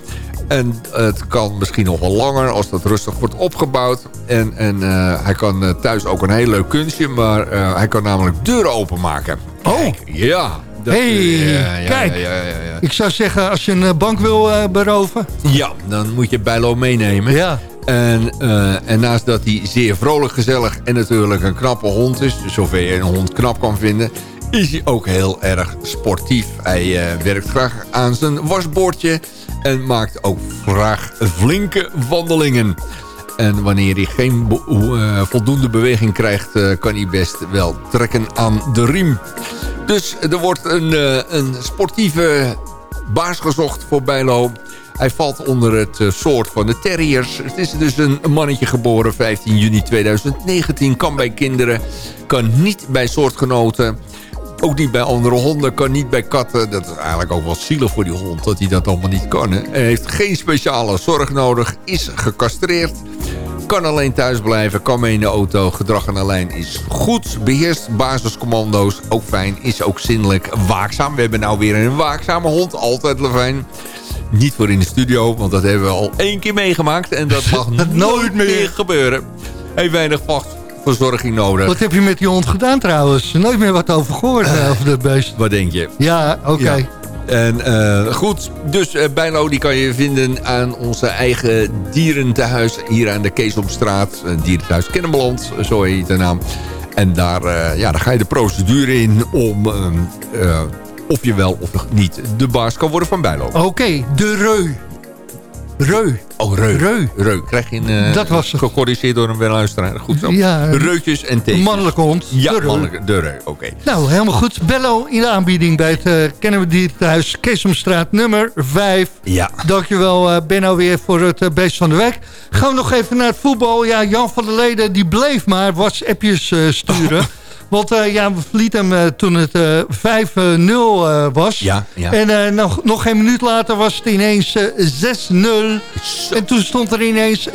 En het kan misschien nog wel langer als dat rustig wordt opgebouwd. En, en hij kan thuis ook een heel leuk kunstje. Maar hij kan namelijk deuren openmaken. Oh. Ja. dat- Hey, ja, ja, kijk. Ja. Ik zou zeggen, als je een bank wil beroven... Ja, dan moet je Bijlo meenemen. Ja. En, eh, en naast dat hij zeer vrolijk, gezellig en natuurlijk een knappe hond is... zover je een hond knap kan vinden... is hij ook heel erg sportief. Hij eh, werkt graag aan zijn wasbordje... en maakt ook graag flinke wandelingen. En wanneer hij geen eh, voldoende beweging krijgt... kan hij best wel trekken aan de riem. Dus er wordt een, een sportieve baas gezocht voor Bijlo. Hij valt onder het eh, soort van de terriers. Het is dus een mannetje geboren 15 juni 2019. Kan bij kinderen, kan niet bij soortgenoten. Ook niet bij andere honden, kan niet bij katten. Dat is eigenlijk ook wel zielig voor die hond dat hij dat allemaal niet kan. Hij heeft geen speciale zorg nodig, is gecastreerd. Kan alleen thuis blijven, kan mee in de auto. Gedrag aan de lijn is goed. Beheerst basiscommando's, ook fijn. Is ook zinnelijk waakzaam. We hebben nou weer een waakzame hond. Altijd Levijn. Niet voor in de studio, want dat hebben we al één keer meegemaakt. En dat mag nooit meer gebeuren. Heeft weinig verzorging nodig. Wat heb je met die hond gedaan trouwens? Nooit meer wat over gehoord eh, over dat beest. Wat denk je? Ja, oké. Ja. En eh, goed, dus uh, Bijlo die kan je vinden aan onze eigen dierentehuis hier aan de Keesomstraat. Uh, dierentehuis Kennemerland, zo heet de naam. En daar, ja, daar ga je de procedure in om uh, of je wel of niet de baas kan worden van Bijlo. Oké, okay, de reu. Reu. Oh, reu. Reu. Reu. Krijg je een, dat was het. gecorrigeerd door een luisteraar. Goed zo. Ja, Reutjes en tekens. Mannelijke hond. Ja, de reu. mannelijke. De reu, oké. Okay. Nou, helemaal goed. Bello in de aanbieding bij het uh, Kennen we Dierenthuis Keesomstraat nummer 5. Ja. Dankjewel uh, Benno weer voor het uh, beest van de week. Gaan we nog even naar het voetbal. Ja, Jan van der Leden die bleef maar WhatsAppjes sturen. Want uh, ja, we verlieten hem uh, toen het uh, 5-0 was. Ja, ja. En nog, nog geen minuut later was het ineens 6-0. En toen stond er ineens 7-0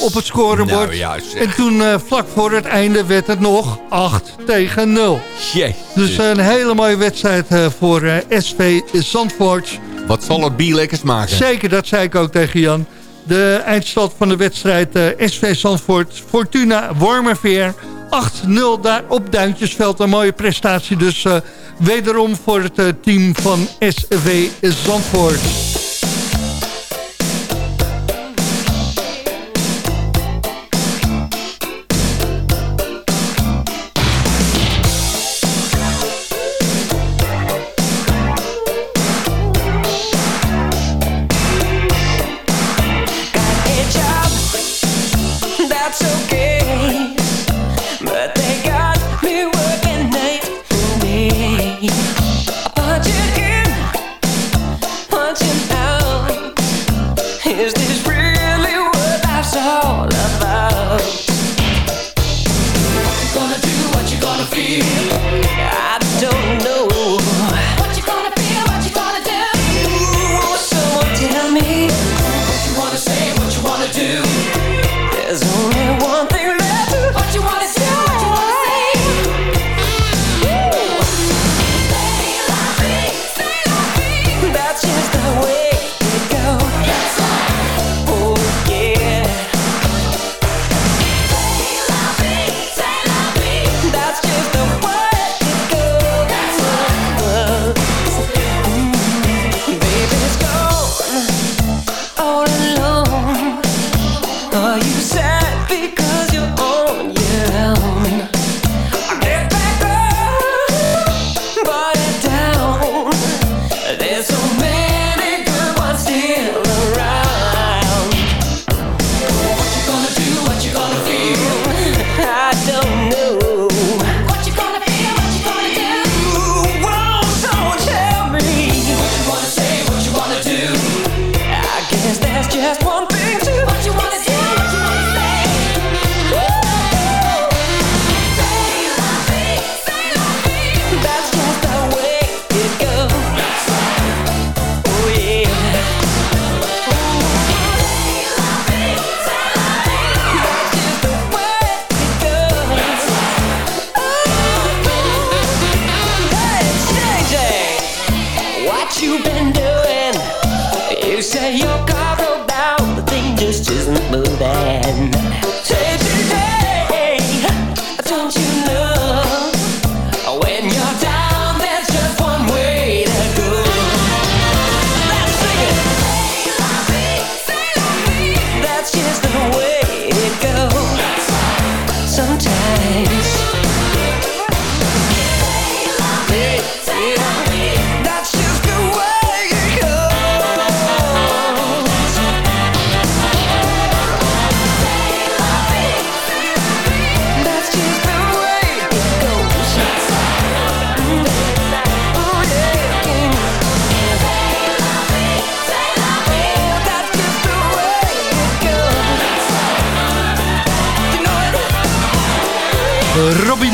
op het scorebord. Nou, ja, en toen vlak voor het einde werd het nog 8 tegen 0. Jezus. Dus een hele mooie wedstrijd voor SV Zandvoort. Wat zal het bier lekkers maken? Zeker, dat zei ik ook tegen Jan. De eindstand van de wedstrijd SV Zandvoort Fortuna Wormerveer 8-0 daar op Duintjesveld. Een mooie prestatie dus uh, wederom voor het uh, team van SV Zandvoort.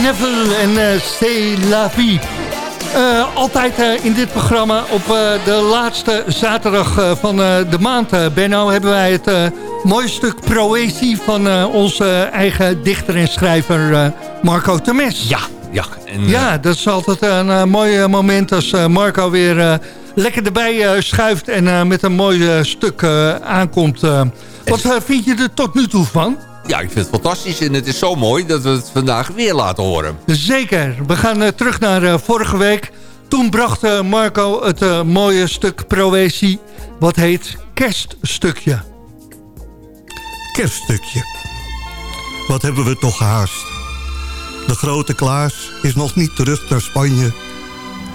Neville en uh, C'est la vie. Altijd eh, in dit programma op de laatste zaterdag van de maand, Benno, hebben wij het mooie stuk proëzie van onze eigen dichter en schrijver Marco Temes. Ja, ja. En, Ja, dat is altijd een mooi moment als Marco weer lekker erbij schuift en met een mooi stuk aankomt. wat vind je er tot nu toe van? Ja, ik vind het fantastisch. En het is zo mooi dat we het vandaag weer laten horen. Zeker. We gaan eh, terug naar eh, vorige week. Toen bracht eh, Marco het mooie stuk proëzie. Wat heet Kerststukje. kerststukje. Wat hebben we toch gehaast. De grote Klaas is nog niet terug naar Spanje...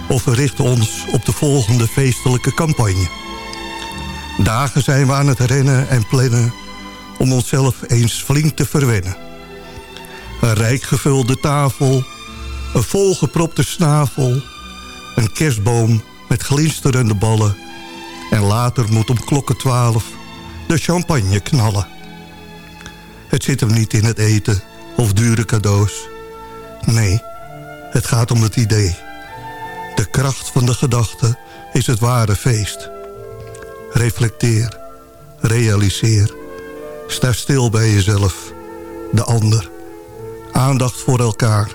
of we richten ons op de volgende feestelijke campagne. Dagen zijn we aan het rennen en plannen... om onszelf eens flink te verwennen. Een rijk gevulde tafel, een volgepropte snavel... een kerstboom met glinsterende ballen... en later moet om klokken twaalf de champagne knallen. Het zit hem niet in het eten of dure cadeaus. Nee, het gaat om het idee. De kracht van de gedachte is het ware feest. Reflecteer, realiseer. Sta stil bij jezelf, de ander. Aandacht voor elkaar.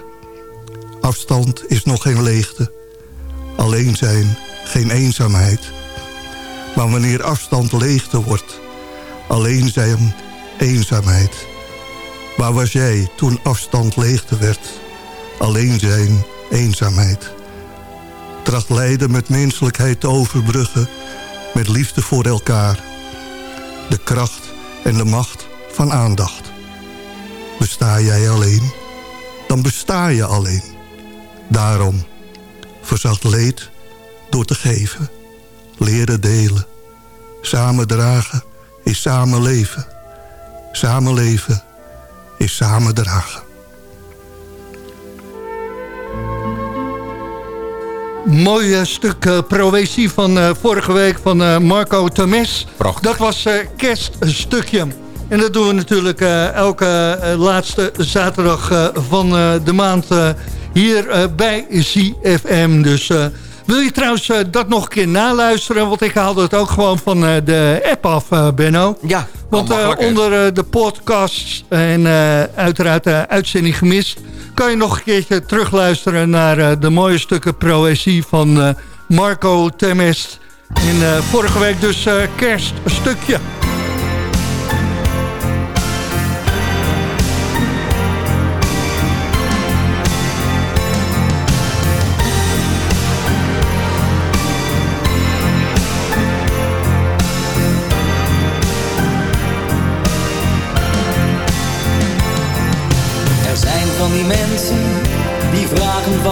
Afstand is nog geen leegte. Alleen zijn, geen eenzaamheid. Maar wanneer afstand leegte wordt... alleen zijn, eenzaamheid. Waar was jij toen afstand leegte werd? Alleen zijn, eenzaamheid. Tracht lijden met menselijkheid te overbruggen... met liefde voor elkaar. De kracht en de macht van aandacht. Besta jij alleen, dan besta je alleen. Daarom, verzacht leed door te geven. Leren delen. Samen dragen is samen leven. Samen leven is samen dragen. Mooi eh, stuk uh, proëzie van uh, vorige week van uh, Marco Temes. Prachtig. Dat was kerststukje. En dat doen we natuurlijk elke laatste zaterdag van de maand hier bij CFM. Dus wil je trouwens dat nog een keer naluisteren? Want ik haalde het ook gewoon van de app af, Benno. Ja, Want onder de podcasts en uiteraard de uitzending gemist kan je nog een keertje terugluisteren naar de mooie stukken proëzie van Marco Temest. En vorige week dus kerststukje.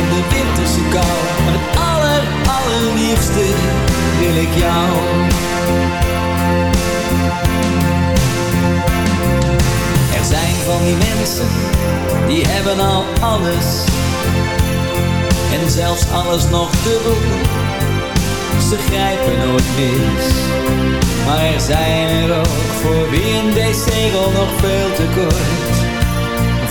In de winterse kou. Maar het aller, allerliefste wil ik jou. Er zijn van die mensen, die hebben al alles. En zelfs alles nog dubbel. Ze grijpen nooit mis maar er zijn er ook voor wie een DC-regel nog veel te kort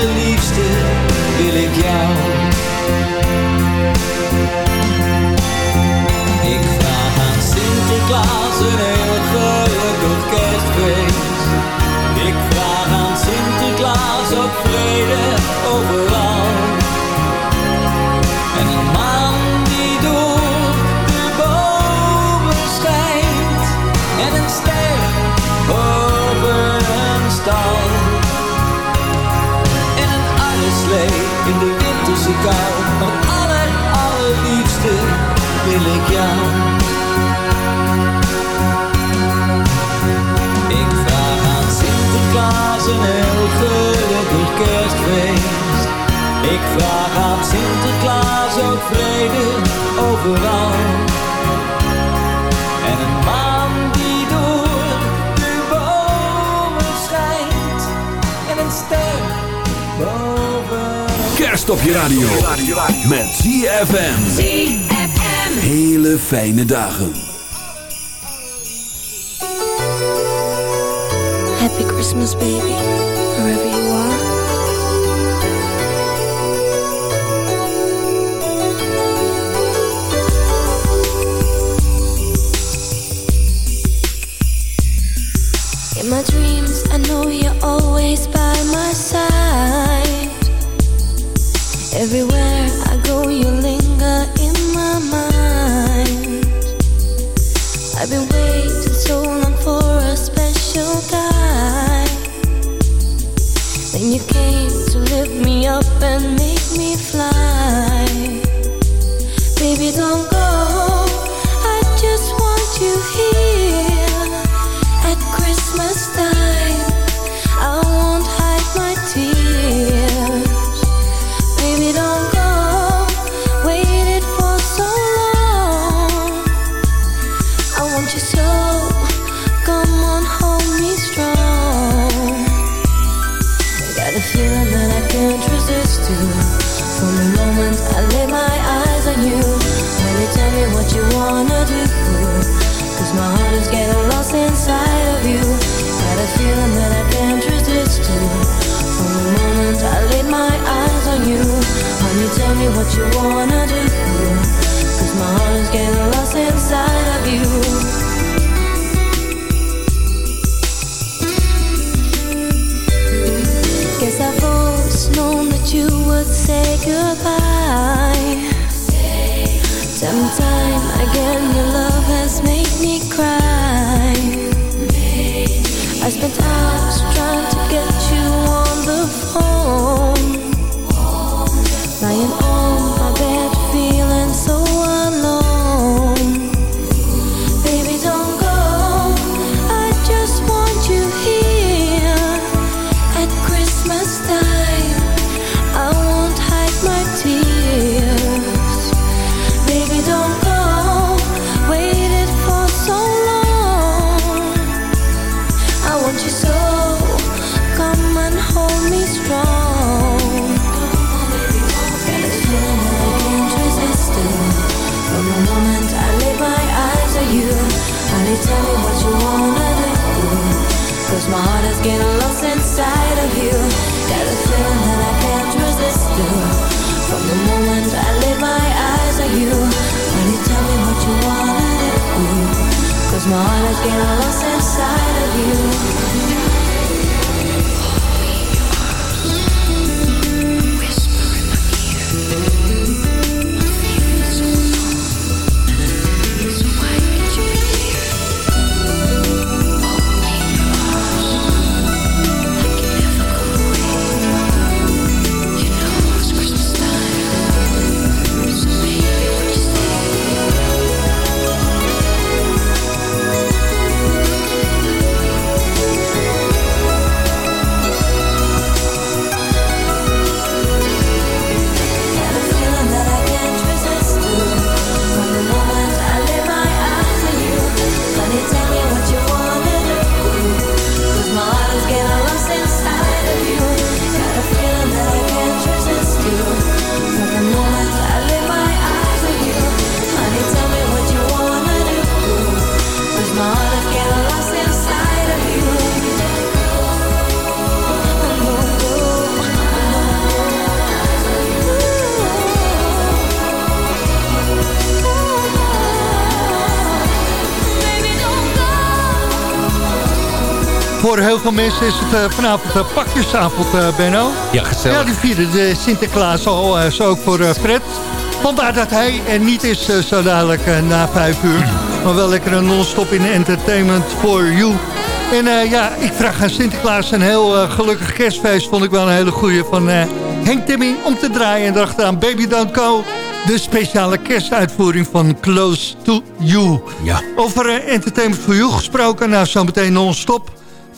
allerliefste wil ik jou. Ik vraag aan Sinterklaas Maar het aller, allerliefste wil ik jou. Ik vraag aan Sinterklaas een heel gelukkig kerstfeest. Ik vraag aan Sinterklaas ook vrede overal. Op je radio. Met ZFM. Hele fijne dagen. Happy Christmas, baby, Voor heel veel mensen is het eh, vanavond uh, pakjesavond, eh, Benno. Ja, gezellig. Ja, die vieren de Sinterklaas al, eh, zo ook voor eh, Fred. Vandaar dat hij er niet is eh, zo dadelijk eh, na vijf uur. Maar wel lekker een non-stop in entertainment for you. En eh, ja, ik vraag aan Sinterklaas een heel eh, gelukkig kerstfeest. Vond ik wel een hele goeie van eh, Henk Timming om te draaien. En erachteraan Baby Don't Go. De speciale kerstuitvoering van Close to You. Ja. Over eh, Entertainment for You gesproken. Nou, zometeen non-stop.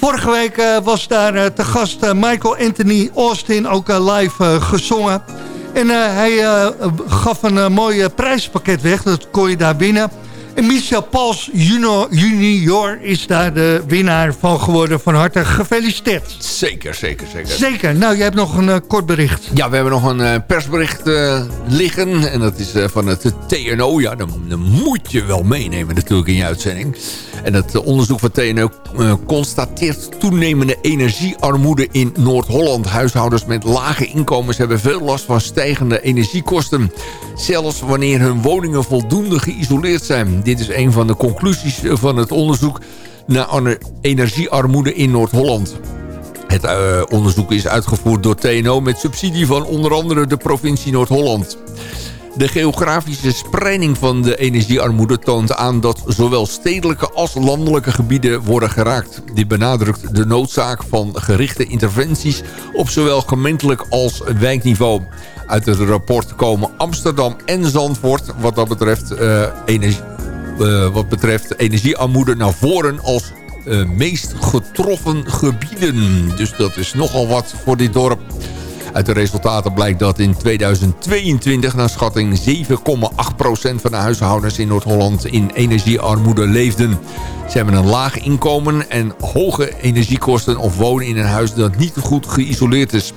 Vorige week eh, was daar eh, te gast eh, Michael Anthony Austin ook live gezongen. En hij gaf een mooi prijspakket weg. Dat kon je daar winnen. En Michel Pals junior, junior is daar de winnaar van geworden. Van harte gefeliciteerd. Zeker, zeker, zeker. Zeker. Nou, jij hebt nog een eh, kort bericht. Ja, we hebben nog een eh, persbericht eh, liggen. En dat is van het TNO. Ja, dan, dan moet je wel meenemen natuurlijk in je uitzending. En het eh, onderzoek van TNO constateert toenemende energiearmoede in Noord-Holland. Huishoudens met lage inkomens hebben veel last van stijgende energiekosten. Zelfs wanneer hun woningen voldoende geïsoleerd zijn. Dit is een van de conclusies van het onderzoek. naar energiearmoede in Noord-Holland. Het eh, onderzoek is uitgevoerd door TNO met subsidie van onder andere de provincie Noord-Holland. De geografische spreiding van de energiearmoede toont aan dat zowel stedelijke als landelijke gebieden worden geraakt. Dit benadrukt de noodzaak van gerichte interventies op zowel gemeentelijk als wijkniveau. Uit het rapport komen Amsterdam en Zandvoort wat dat betreft, eh, energie, eh, wat betreft energiearmoede naar voren als eh, meest getroffen gebieden. Dus dat is nogal wat voor dit dorp. Uit de resultaten blijkt dat in 2022 naar schatting 7,8% van de huishoudens in Noord-Holland in energiearmoede leefden. Ze hebben een laag inkomen en hoge energiekosten of wonen in een huis dat niet goed geïsoleerd is.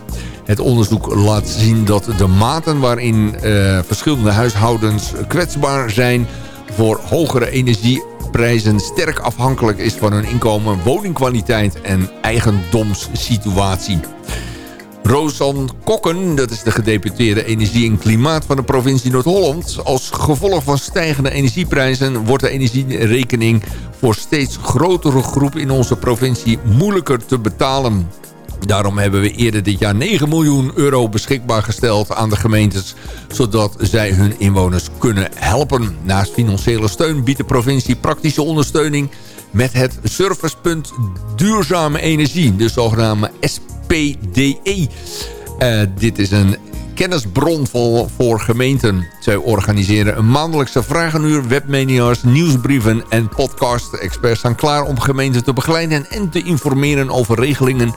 Het onderzoek laat zien dat de maten waarin eh, verschillende huishoudens kwetsbaar zijn voor hogere energieprijzen sterk afhankelijk is van hun inkomen, woningkwaliteit en eigendomssituatie. Rosan Kokken, dat is de gedeputeerde energie en klimaat van de provincie Noord-Holland. Als gevolg van stijgende energieprijzen wordt de energierekening voor steeds grotere groep in onze provincie moeilijker te betalen. Daarom hebben we eerder dit jaar 9 miljoen euro beschikbaar gesteld aan de gemeentes... zodat zij hun inwoners kunnen helpen. Naast financiële steun biedt de provincie praktische ondersteuning... met het servicepunt Duurzame Energie, de zogenaamde SPDE. Eh, dit is een kennisbron voor, gemeenten. Zij organiseren een maandelijkse vragenuur, webmedia's, nieuwsbrieven en podcast. Experts staan klaar om gemeenten te begeleiden en te informeren over regelingen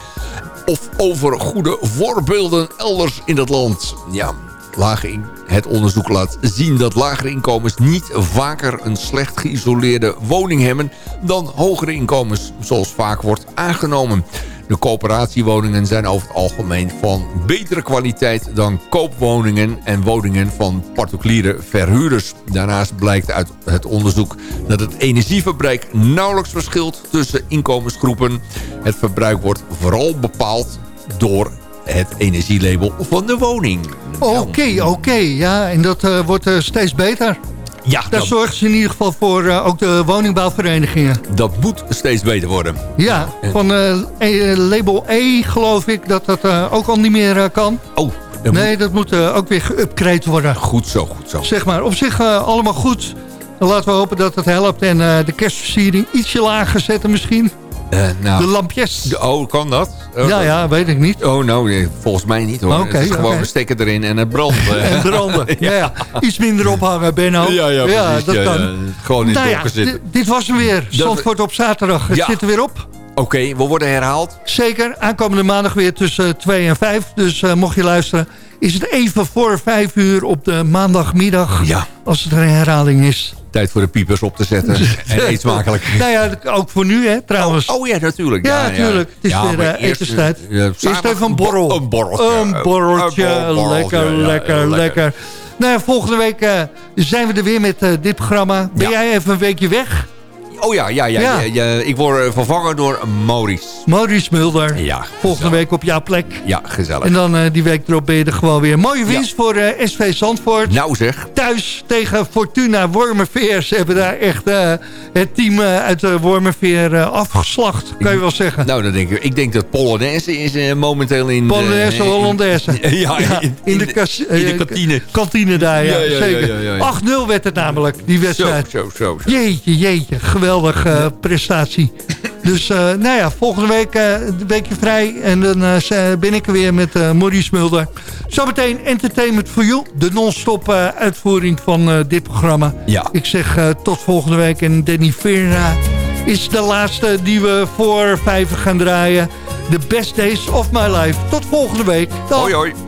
of over goede voorbeelden elders in het land. Ja, lage in het onderzoek laat zien dat lagere inkomens niet vaker een slecht geïsoleerde woning hebben dan hogere inkomens, zoals vaak wordt aangenomen. De coöperatiewoningen zijn over het algemeen van betere kwaliteit dan koopwoningen en woningen van particuliere verhuurders. Daarnaast blijkt uit het onderzoek dat het energieverbruik nauwelijks verschilt tussen inkomensgroepen. Het verbruik wordt vooral bepaald door het energielabel van de woning. Oké, oké. Ja, en dat eh, wordt eh, steeds beter. Ja, Daar dat, zorgen ze in ieder geval voor eh, ook de woningbouwverenigingen. dat moet steeds beter worden. Ja, van eh, label E geloof ik dat dat ook al niet meer kan. Oh, dat Nee, dat moet ook weer geüpgrade worden. goed zo, goed zo. Zeg maar, op zich allemaal goed. Laten we hopen dat het helpt en de kerstversiering ietsje lager zetten misschien. Eh, nou, De lampjes. de- oh, kan dat? Oh, Ja, ja, weet ik niet. Oh, nou, nee, volgens mij niet hoor. Oké, het is gewoon een stekker erin en het brandt. En branden. ja. ja. Iets minder ophangen, Benno. Ja, ja, precies. dat Ja, kan. ja, gewoon in nou ja, donker zitten. dit- was hem weer. Zandvoort op zaterdag. Het Ja. zit er weer op. Oké, we worden herhaald. Zeker. Aankomende maandag weer tussen 2 en 5. Dus eh, mocht je luisteren, is het even voor 5 uur op de maandagmiddag. Ja. Als het er een herhaling is. Tijd voor de piepers op te zetten. en eet smakelijk. Nou ja, ook voor nu hè, trouwens. Oh, oh ja, natuurlijk. Ja, natuurlijk. Het is Ja, weer, eh, etenstijd. eh, Eerst samen- even een borrel. Een borreltje. Een borreltje. Een borreltje, lekker, ja, lekker, ja, lekker, Nou ja, volgende week eh, zijn we er weer met eh, dit programma. Ben Ja. jij even een weekje weg? Oh ja, ja, ja, Ja. ja. ja, ik word eh, vervangen door Maurice. Maurice Mulder. Ja, Volgende week op jouw plek. Ja, gezellig. En dan eh, die week erop ben je er gewoon weer. Mooie winst voor eh, SV Zandvoort. Nou zeg. Thuis tegen Fortuna Wormerveer. Ze hebben daar echt het team uit de Wormerveer afgeslacht. Kan je wel zeggen. Nou, dan denk ik, ik denk dat Polonaise is momenteel in... Polonaise, Hollandaise. Ja, in, in de, de- kas- in de kantine. Kantine daar, ja. Zeker. ja, ja, ja. 8-0 werd het namelijk, die Zo, wedstrijd. zo, zo. zo. Jeetje, jeetje. Geweldig eh, prestatie. Dus, eh, nou ja, volgende week eh, een weekje vrij. En dan ben ik er weer met Maurice Mulder. Zometeen Entertainment for You. De non-stop uitvoering van dit programma. Ja. Ik zeg tot volgende week. En Danny Vera is de laatste die we voor vijf gaan draaien. The best days of my life. Tot volgende week. Dag. Hoi, hoi.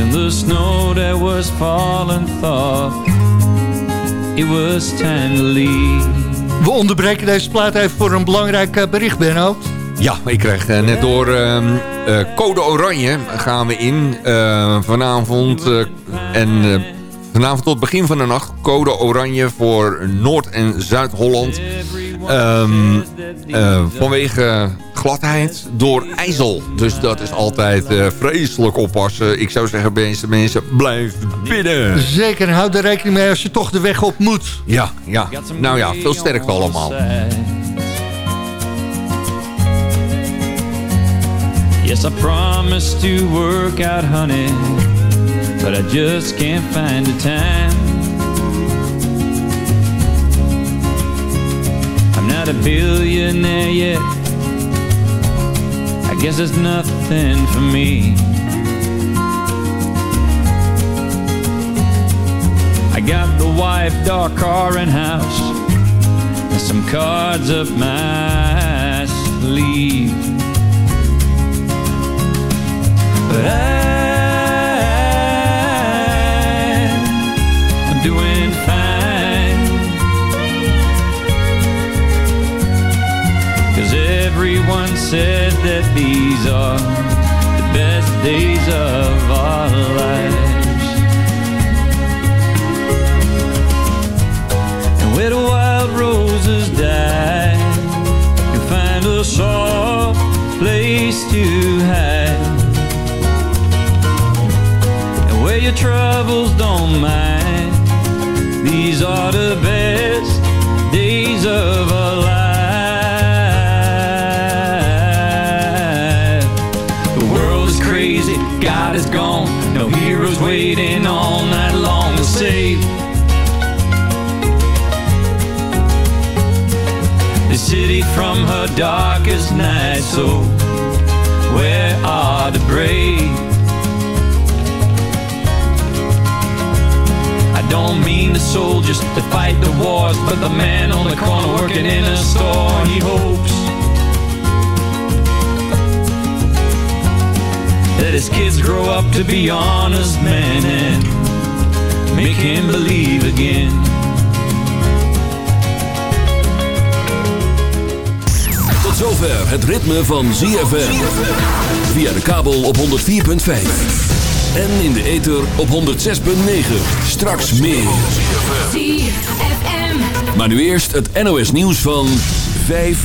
Even the snow that was falling thought it was time to leave. We onderbreken deze plaat even voor een belangrijk eh, bericht, Benno. Ja, ik krijg eh, net door ehm, eh, Code Oranje gaan we in eh, vanavond. eh, en eh, vanavond tot begin van de nacht Code Oranje voor Noord- en Zuid-Holland. Ehm, eh, vanwege gladheid door ijzel. Dus dat is altijd eh, vreselijk oppassen. Ik zou zeggen, beste mensen, blijf binnen. Zeker, en houd er rekening mee als je toch de weg op moet. Ja, ja. Nou ja, veel sterkte allemaal. Yes, I promised to work out, honey, but I just can't find the time. I'm not a billionaire yet. Guess it's nothing for me. I got the wife, dog, car, and house, and some cards up my sleeve. But I, said that these are the best days of our lives. And where the wild roses die, you'll find a soft place to hide and where your troubles don't mind. These are the best days of our life. Is gone. No heroes waiting all night long to save. The city from her darkest night. So, where are the brave? I don't mean the soldiers that fight the wars, but the man on the corner working in a store. He hopes that his kids grow up to be honest men and make him believe again. Tot zover het ritme van ZFM. Via de kabel op 104.5. En in de ether op 106.9. Straks meer. Maar nu eerst het NOS nieuws van 5